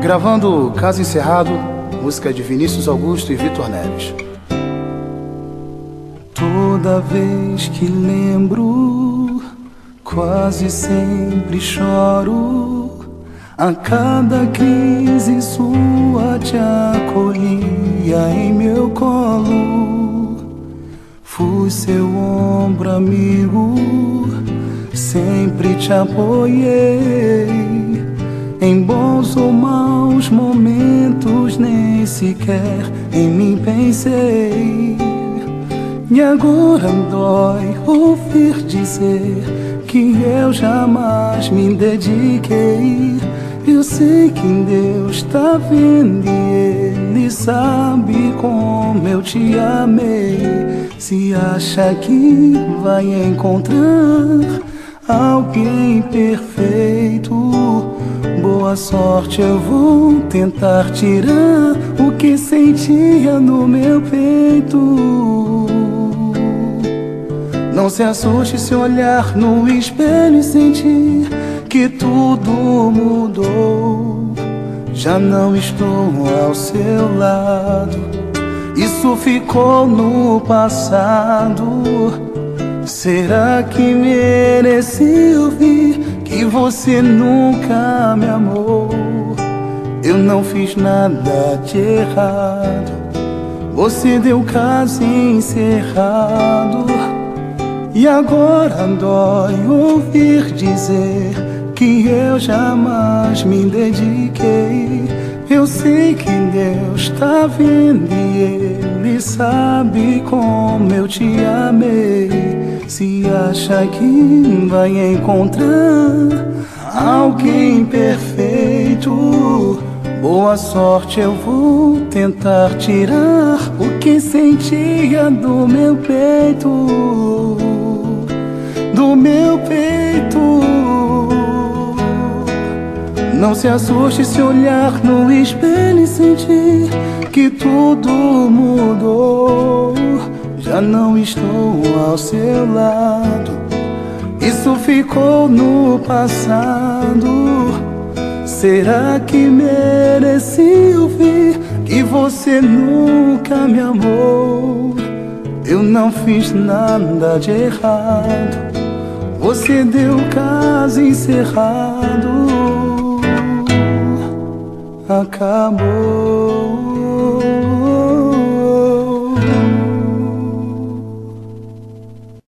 Gravando Caso Encerrado, música de Vinícius Augusto e Vitor Neves. Toda vez que lembro, quase sempre choro. A cada crise sua te acolhia em meu colo. Fui seu ombro amigo, sempre te apoiei em bons ou maus momentos, nem sequer em mim pensei. E agora dói ouvir dizer que eu jamais me dediquei. Eu sei que Deus tá vendo e Ele sabe como eu te amei. Se acha que vai encontrar alguém perfeito boa sorte eu vou tentar tirar o que sentia no meu peito. Não se assuste se olhar no espelho e sentir que tudo mudou. Já não estou ao seu lado, isso ficou no passado. Será que mereci ouvir que você nunca me amou. Eu não fiz nada de errado. Você deu caso encerrado. E agora dói ouvir dizer que eu jamais me dediquei. Eu sei que Deus tá vendo e Ele sabe como eu te amei. Se acha que vai encontrar alguém perfeito, boa sorte eu vou tentar tirar o que sentia do meu peito, do meu peito. Não se assuste se olhar no espelho e sentir que tudo mudou já não estou ao seu lado. Isso ficou no passado. Será que mereci ouvir que você nunca me amou? Eu não fiz nada de errado. Você deu caso encerrado. Acabou.